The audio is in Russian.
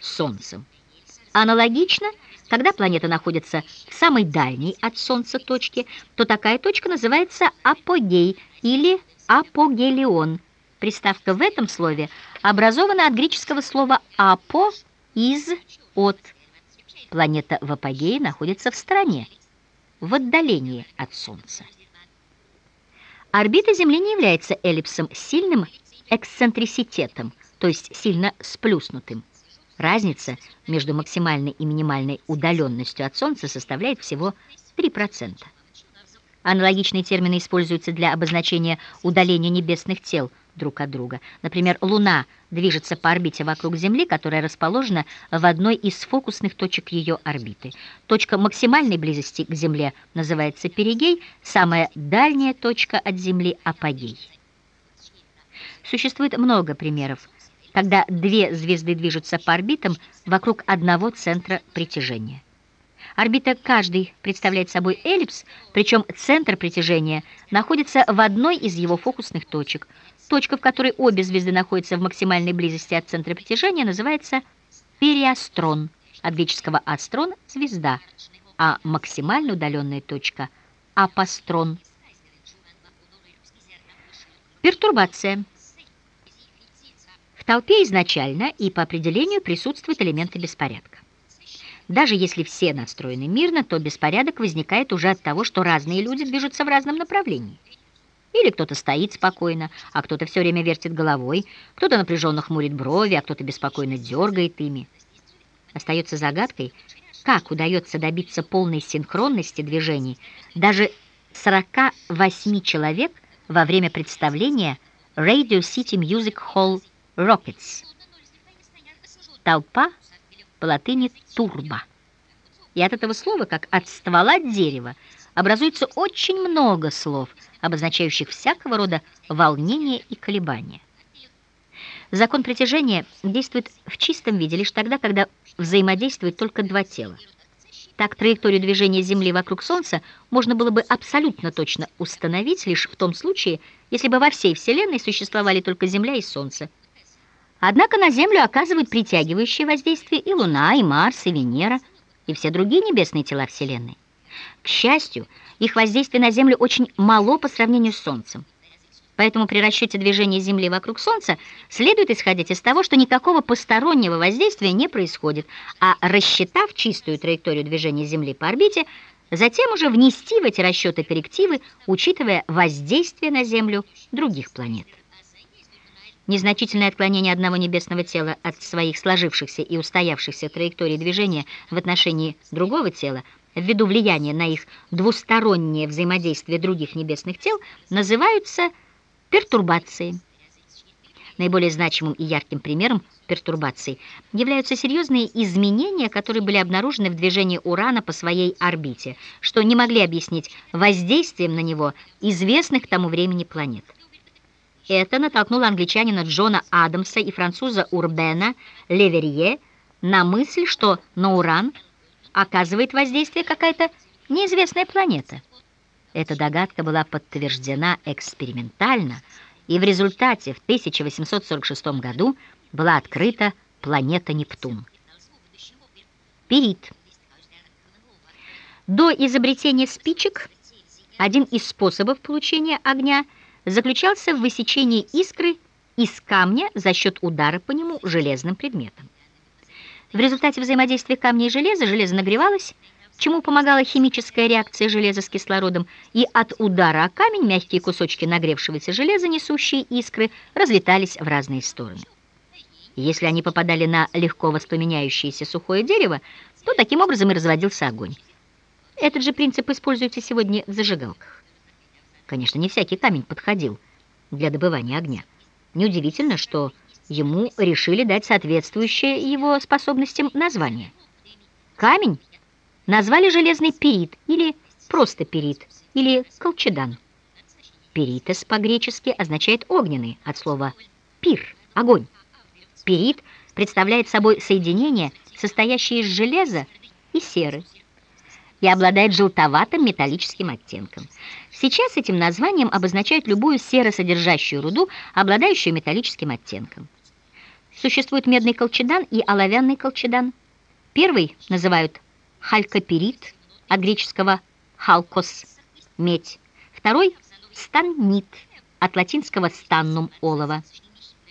Солнцем. Аналогично, когда планета находится в самой дальней от Солнца точке, то такая точка называется апогей или апогелион. Приставка в этом слове образована от греческого слова «апо» – «из», «от». Планета в апогее находится в стороне, в отдалении от Солнца. Орбита Земли не является эллипсом сильным эксцентриситетом, то есть сильно сплюснутым. Разница между максимальной и минимальной удаленностью от Солнца составляет всего 3%. Аналогичные термины используются для обозначения удаления небесных тел друг от друга. Например, Луна движется по орбите вокруг Земли, которая расположена в одной из фокусных точек ее орбиты. Точка максимальной близости к Земле называется перигей, самая дальняя точка от Земли – апогей. Существует много примеров когда две звезды движутся по орбитам вокруг одного центра притяжения. Орбита каждой представляет собой эллипс, причем центр притяжения находится в одной из его фокусных точек. Точка, в которой обе звезды находятся в максимальной близости от центра притяжения, называется периастрон, от греческого астрон – звезда, а максимально удаленная точка – апострон. Пертурбация. В толпе изначально и по определению присутствуют элементы беспорядка. Даже если все настроены мирно, то беспорядок возникает уже от того, что разные люди движутся в разном направлении. Или кто-то стоит спокойно, а кто-то все время вертит головой, кто-то напряженно хмурит брови, а кто-то беспокойно дергает ими. Остается загадкой, как удается добиться полной синхронности движений даже 48 человек во время представления Radio City Music Hall Rockets. Толпа по латыни турбо. И от этого слова, как от ствола дерева, образуется очень много слов, обозначающих всякого рода волнение и колебания. Закон притяжения действует в чистом виде лишь тогда, когда взаимодействуют только два тела. Так, траекторию движения Земли вокруг Солнца можно было бы абсолютно точно установить лишь в том случае, если бы во всей Вселенной существовали только Земля и Солнце – Однако на Землю оказывают притягивающее воздействие и Луна, и Марс, и Венера, и все другие небесные тела Вселенной. К счастью, их воздействие на Землю очень мало по сравнению с Солнцем. Поэтому при расчете движения Земли вокруг Солнца следует исходить из того, что никакого постороннего воздействия не происходит, а рассчитав чистую траекторию движения Земли по орбите, затем уже внести в эти расчеты коррективы, учитывая воздействие на Землю других планет. Незначительное отклонение одного небесного тела от своих сложившихся и устоявшихся траекторий движения в отношении другого тела ввиду влияния на их двустороннее взаимодействие других небесных тел называются пертурбацией. Наиболее значимым и ярким примером пертурбаций являются серьезные изменения, которые были обнаружены в движении Урана по своей орбите, что не могли объяснить воздействием на него известных к тому времени планет. Это натолкнуло англичанина Джона Адамса и француза Урбена Леверье на мысль, что на Уран оказывает воздействие какая-то неизвестная планета. Эта догадка была подтверждена экспериментально, и в результате в 1846 году была открыта планета Нептун. Перит. До изобретения спичек один из способов получения огня – заключался в высечении искры из камня за счет удара по нему железным предметом. В результате взаимодействия камня и железа железо нагревалось, чему помогала химическая реакция железа с кислородом, и от удара о камень мягкие кусочки нагревшегося железа, несущие искры, разлетались в разные стороны. Если они попадали на легко воспламеняющееся сухое дерево, то таким образом и разводился огонь. Этот же принцип используется сегодня в зажигалках. Конечно, не всякий камень подходил для добывания огня. Неудивительно, что ему решили дать соответствующее его способностям название. Камень назвали железный перит или просто перит, или колчедан. Перитес по-гречески означает огненный, от слова пир, огонь. Перит представляет собой соединение, состоящее из железа и серы и обладает желтоватым металлическим оттенком. Сейчас этим названием обозначают любую серосодержащую руду, обладающую металлическим оттенком. Существует медный колчедан и оловянный колчедан. Первый называют халькоперит, от греческого халкос – медь. Второй – станнит, от латинского стannum – олово.